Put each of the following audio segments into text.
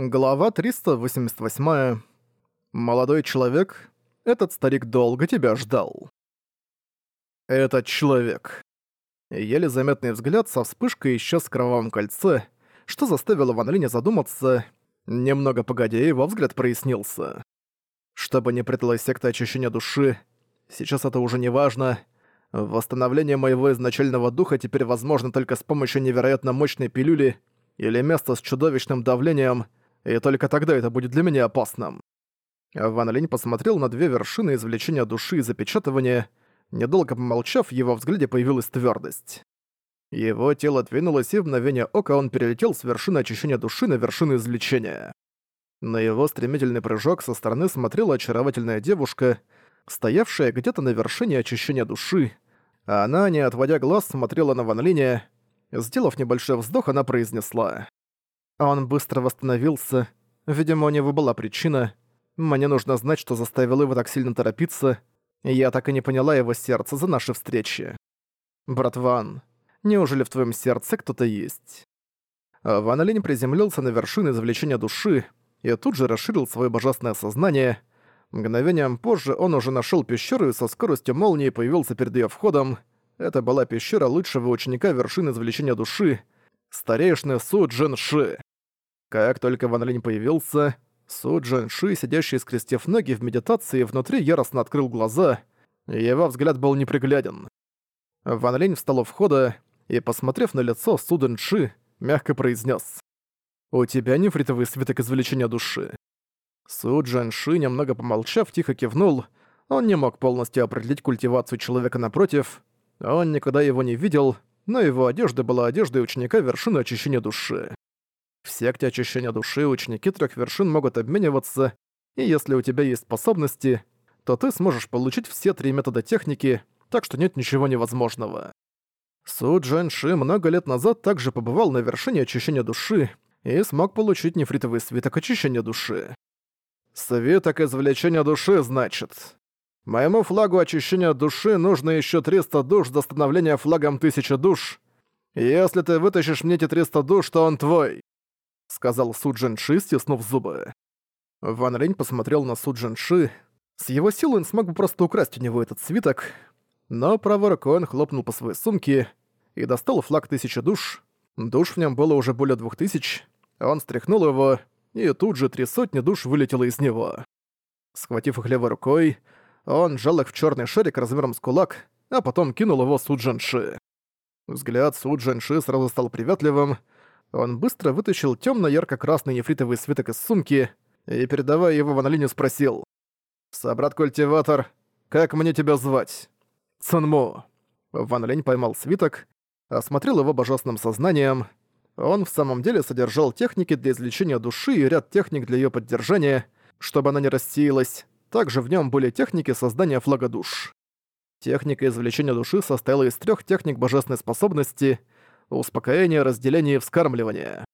Глава 388. Молодой человек, этот старик долго тебя ждал. Этот человек. Еле заметный взгляд со вспышкой исчез в кровавом кольце, что заставило Ван Линя задуматься. Немного погодя, его взгляд прояснился. Чтобы не пряталась секта очищения души, сейчас это уже не важно. Восстановление моего изначального духа теперь возможно только с помощью невероятно мощной пилюли или места с чудовищным давлением — и только тогда это будет для меня опасным. Ван Линь посмотрел на две вершины извлечения души и запечатывания. Недолго помолчав, в его взгляде появилась твердость. Его тело двинулось, и в мгновение ока он перелетел с вершины очищения души на вершину извлечения. На его стремительный прыжок со стороны смотрела очаровательная девушка, стоявшая где-то на вершине очищения души. Она, не отводя глаз, смотрела на Ван Линя. Сделав небольшой вздох, она произнесла. Он быстро восстановился. Видимо, у него была причина. Мне нужно знать, что заставило его так сильно торопиться. Я так и не поняла его сердца за наши встречи. Брат Ван, неужели в твоем сердце кто-то есть? Ван Линь приземлился на вершину извлечения души и тут же расширил свое божественное сознание. Мгновением позже он уже нашел пещеру и со скоростью молнии появился перед ее входом. Это была пещера лучшего ученика вершины извлечения души, старейшины Су Джин Ши. Как только Ван Линь появился, Су Джин Ши, сидящий скрестив ноги в медитации, внутри яростно открыл глаза, и его взгляд был непригляден. Ван Линь встал у входа и, посмотрев на лицо Су Джин Ши, мягко произнес: «У тебя нефритовый свиток извлечения души». Су Джин Ши, немного помолчав, тихо кивнул. Он не мог полностью определить культивацию человека напротив. Он никогда его не видел, но его одежда была одеждой ученика вершины очищения души. В секте очищения души ученики трех вершин могут обмениваться, и если у тебя есть способности, то ты сможешь получить все три метода техники, так что нет ничего невозможного. Су Джанши много лет назад также побывал на вершине очищения души и смог получить нефритовый свиток очищения души. Свиток извлечения души, значит. Моему флагу очищения души нужно еще 300 душ до становления флагом 1000 душ. Если ты вытащишь мне эти 300 душ, то он твой. — сказал Су Джин Ши, стиснув зубы. Ван Линь посмотрел на Су Джин Ши. С его силой он смог бы просто украсть у него этот свиток, но правой рукой он хлопнул по своей сумке и достал флаг тысячи душ. Душ в нем было уже более двух тысяч. Он стряхнул его, и тут же три сотни душ вылетело из него. Схватив их левой рукой, он сжал их в черный шарик размером с кулак, а потом кинул его Су Джанши. Взгляд Су Джанши сразу стал приветливым, он быстро вытащил тёмно-ярко-красный нефритовый свиток из сумки и, передавая его Ван Линю, спросил. «Собрат-культиватор, как мне тебя звать?» «Цунму». Ван Линь поймал свиток, осмотрел его божественным сознанием. Он в самом деле содержал техники для излечения души и ряд техник для её поддержания, чтобы она не рассеялась. Также в нём были техники создания флага душ. Техника извлечения души состояла из трёх техник божественной способности — успокоение, разделение и вскармливание.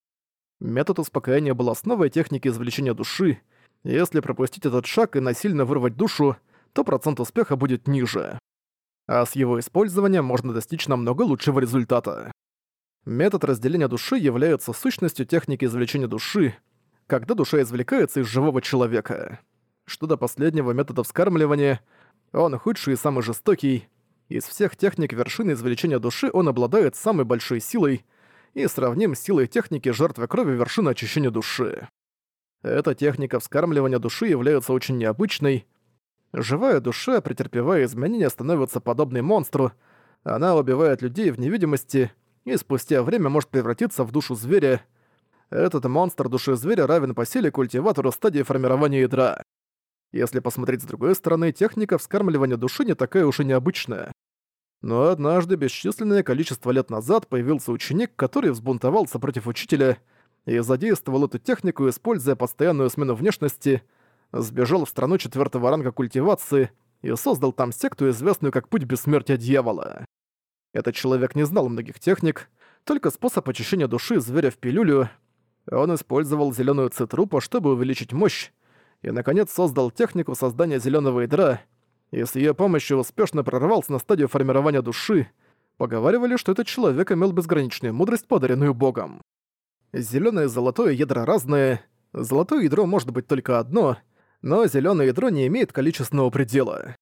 Метод успокоения был основой техники извлечения души. Если пропустить этот шаг и насильно вырвать душу, то процент успеха будет ниже. А с его использованием можно достичь намного лучшего результата. Метод разделения души является сущностью техники извлечения души, когда душа извлекается из живого человека. Что до последнего метода вскармливания, он худший и самый жестокий, из всех техник вершины извлечения души он обладает самой большой силой и сравним с силой техники жертвы крови вершины очищения души. Эта техника вскармливания души является очень необычной. Живая душа, претерпевая изменения, становится подобной монстру. Она убивает людей в невидимости и спустя время может превратиться в душу зверя. Этот монстр души зверя равен по силе культиватору стадии формирования ядра. Если посмотреть с другой стороны, техника вскармливания души не такая уж и необычная. Но однажды, бесчисленное количество лет назад, появился ученик, который взбунтовался против учителя и задействовал эту технику, используя постоянную смену внешности, сбежал в страну четвертого ранга культивации и создал там секту, известную как Путь Бессмертия Дьявола. Этот человек не знал многих техник, только способ очищения души зверя в пилюлю. Он использовал зеленую цитрупу, чтобы увеличить мощь, и, наконец, создал технику создания зеленого ядра, и с ее помощью успешно прорвался на стадию формирования души. Поговаривали, что этот человек имел безграничную мудрость, подаренную Богом. Зелёное и золотое ядра разные, Золотое ядро может быть только одно, но зелёное ядро не имеет количественного предела.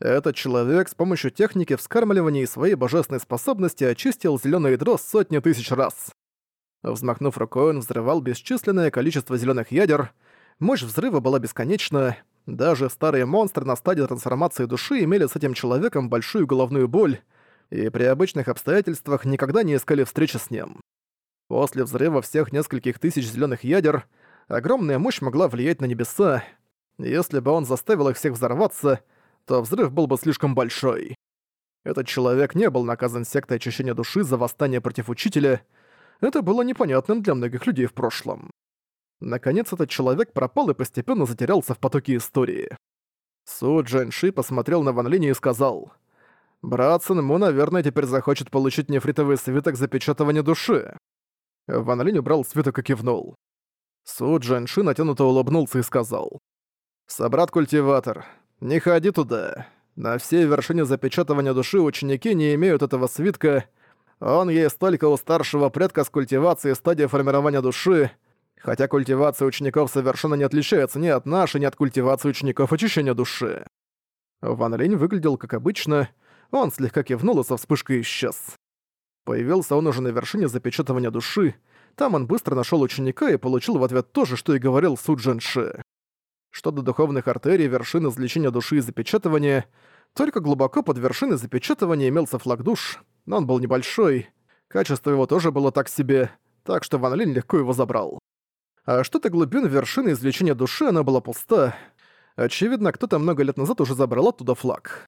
Этот человек с помощью техники вскармливания и своей божественной способности очистил зелёное ядро сотни тысяч раз. Взмахнув рукой, он взрывал бесчисленное количество зелёных ядер. Мощь взрыва была бесконечна. Даже старые монстры на стадии трансформации души имели с этим человеком большую головную боль, и при обычных обстоятельствах никогда не искали встречи с ним. После взрыва всех нескольких тысяч зелёных ядер огромная мощь могла влиять на небеса. Если бы он заставил их всех взорваться, то взрыв был бы слишком большой. Этот человек не был наказан сектой очищения души за восстание против учителя. Это было непонятным для многих людей в прошлом. Наконец этот человек пропал и постепенно затерялся в потоке истории. Су Джэнши посмотрел на Ван Линь и сказал, «Брат Сын Му, наверное, теперь захочет получить нефритовый свиток запечатывания души». Ван Линь убрал свиток и кивнул. Су Джэнши натянуто улыбнулся и сказал, «Собрат-культиватор, не ходи туда. На всей вершине запечатывания души ученики не имеют этого свитка. Он есть только у старшего предка с культивацией стадии формирования души, хотя культивация учеников совершенно не отличается ни от нашей, ни от культивации учеников очищения души. Ван Линь выглядел как обычно, он слегка кивнул и со вспышкой исчез. Появился он уже на вершине запечатывания души, там он быстро нашел ученика и получил в ответ то же, что и говорил Су Джинши. Что до духовных артерий, вершины излечения души и запечатывания, только глубоко под вершиной запечатывания имелся флаг душ, но он был небольшой, качество его тоже было так себе, так что Ван Линь легко его забрал. А что-то глубин вершины излечения души она была пуста. Очевидно, кто-то много лет назад уже забрал оттуда флаг.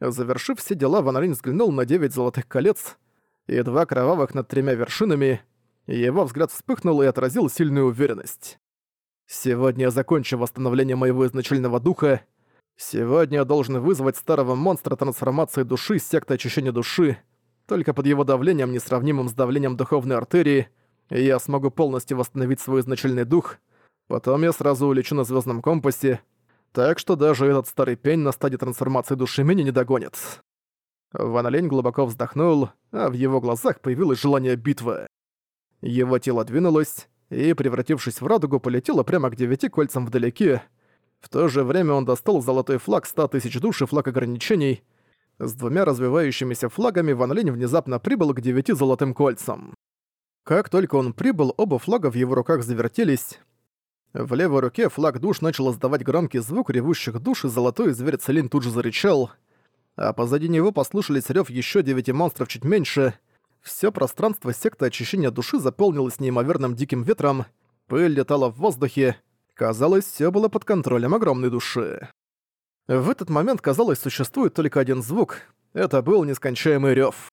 Завершив все дела, Ван Линь взглянул на девять золотых колец и два кровавых над тремя вершинами, его взгляд вспыхнул и отразил сильную уверенность. Сегодня я закончу восстановление моего изначального духа. Сегодня я должен вызвать старого монстра трансформации души секты очищения души. Только под его давлением, несравнимым с давлением духовной артерии, я смогу полностью восстановить свой изначальный дух. Потом я сразу улечу на звездном компасе. Так что даже этот старый пень на стадии трансформации души меня не догонит. Ван Олень глубоко вздохнул, а в его глазах появилось желание битвы. Его тело двинулось, и, превратившись в радугу, полетела прямо к девяти кольцам вдалеке. В то же время он достал золотой флаг ста тысяч душ и флаг ограничений. С двумя развивающимися флагами Ван Линь внезапно прибыл к девяти золотым кольцам. Как только он прибыл, оба флага в его руках завертелись. В левой руке флаг душ начал издавать громкий звук ревущих душ, и золотой зверь Целин тут же зарычал. А позади него послышались рёв еще девяти монстров чуть меньше — Всё пространство секты очищения души заполнилось неимоверным диким ветром, пыль летала в воздухе, казалось, всё было под контролем огромной души. В этот момент, казалось, существует только один звук — это был нескончаемый рёв.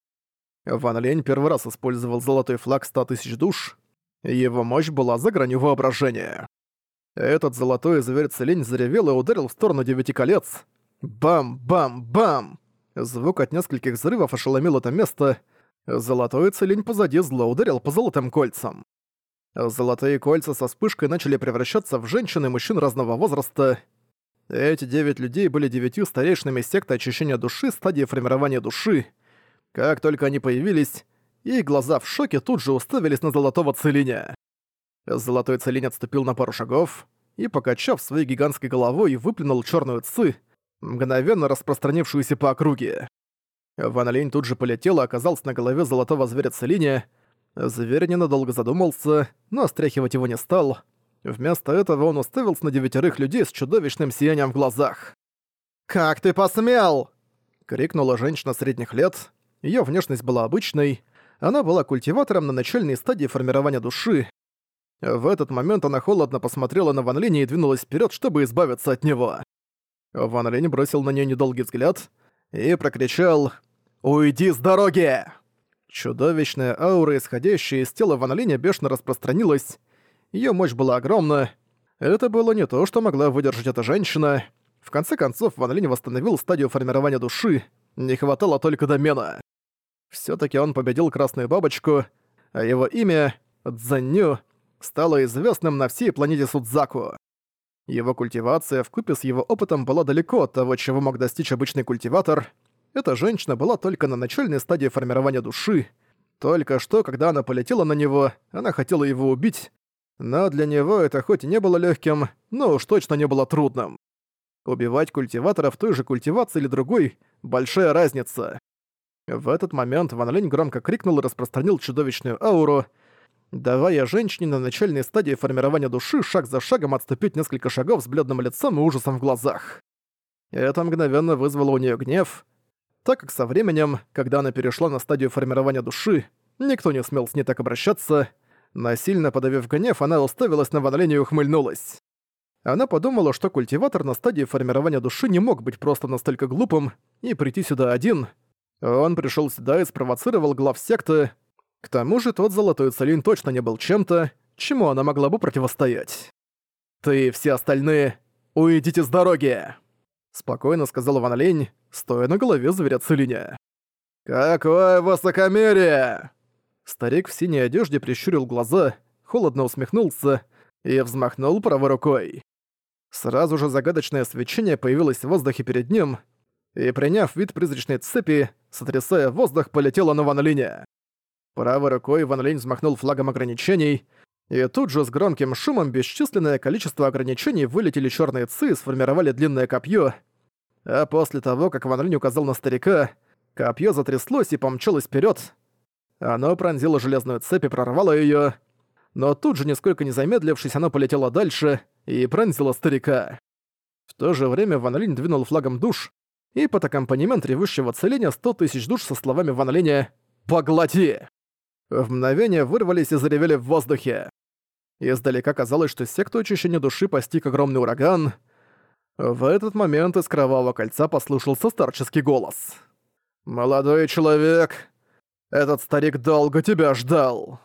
Ван Лень первый раз использовал золотой флаг 100 тысяч душ, его мощь была за гранью воображения. Этот золотой зверь Целень заревел и ударил в сторону девяти колец. Бам-бам-бам! Звук от нескольких взрывов ошеломил это место — Золотой целень позади зло ударил по золотым кольцам. Золотые кольца со вспышкой начали превращаться в женщин и мужчин разного возраста. Эти девять людей были девятью старейшинами секты очищения души стадии формирования души. Как только они появились, их глаза в шоке тут же уставились на золотого целиня. Золотой целень отступил на пару шагов и, покачав своей гигантской головой, выплюнул черную цы, мгновенно распространившуюся по округе. Ван Линь тут же полетел и оказался на голове золотого зверя Целиния. Зверь ненадолго задумался, но стряхивать его не стал. Вместо этого он уставился на девятерых людей с чудовищным сиянием в глазах. «Как ты посмел!» — крикнула женщина средних лет. Её внешность была обычной. Она была культиватором на начальной стадии формирования души. В этот момент она холодно посмотрела на Ван Линь и двинулась вперед, чтобы избавиться от него. Ван Линь бросил на нее недолгий взгляд — и прокричал «Уйди с дороги!». Чудовищная аура, исходящая из тела Ван Линя, бешено распространилась. Её мощь была огромна. Это было не то, что могла выдержать эта женщина. В конце концов, Ван Линь восстановил стадию формирования души. Не хватало только домена. Всё-таки он победил Красную Бабочку, а его имя, Цзэнью, стало известным на всей планете Судзаку. Его культивация вкупе с его опытом была далеко от того, чего мог достичь обычный культиватор. Эта женщина была только на начальной стадии формирования души. Только что, когда она полетела на него, она хотела его убить, Но для него это хоть и не было легким, но уж точно не было трудным. Убивать культиватора в той же культивации или другой – большая разница. В этот момент Ван Линь громко крикнул и распространил чудовищную ауру, давая женщине на начальной стадии формирования души шаг за шагом отступить несколько шагов с бледным лицом и ужасом в глазах. Это мгновенно вызвало у нее гнев, так как со временем, когда она перешла на стадию формирования души, никто не смел с ней так обращаться. Насильно подавив гнев, она уставилась на Ван Линь и ухмыльнулась. Она подумала, что культиватор на стадии формирования души не мог быть просто настолько глупым и прийти сюда один. Он пришел сюда и спровоцировал глав секты. К тому же тот золотой целин точно не был чем-то, чему она могла бы противостоять. «Ты и все остальные, уйдите с дороги!» Спокойно сказала Ван Лень, стоя на голове зверя Целиня. «Какое высокомерие!» Старик в синей одежде прищурил глаза, холодно усмехнулся и взмахнул правой рукой. Сразу же загадочное свечение появилось в воздухе перед ним, и, приняв вид призрачной цепи, сотрясая воздух, полетела на Ван Линя. Правой рукой Ван Линь взмахнул флагом ограничений, и тут же с громким шумом бесчисленное количество ограничений вылетели черные ци и сформировали длинное копье. А после того, как Ван Линь указал на старика, копье затряслось и помчалось вперед. Оно пронзило железную цепь и прорвало ее, но тут же, нисколько не замедлившись, оно полетело дальше и пронзило старика. В то же время Ван Линь двинул флагом душ, и под аккомпанемент ревущего целения 100 тысяч душ со словами Ван Линя «Поглоти!» в мгновение вырвались и заревели в воздухе. Издалека казалось, что секту очищения души постиг огромный ураган. В этот момент из кровавого кольца послушался старческий голос. «Молодой человек, этот старик долго тебя ждал!»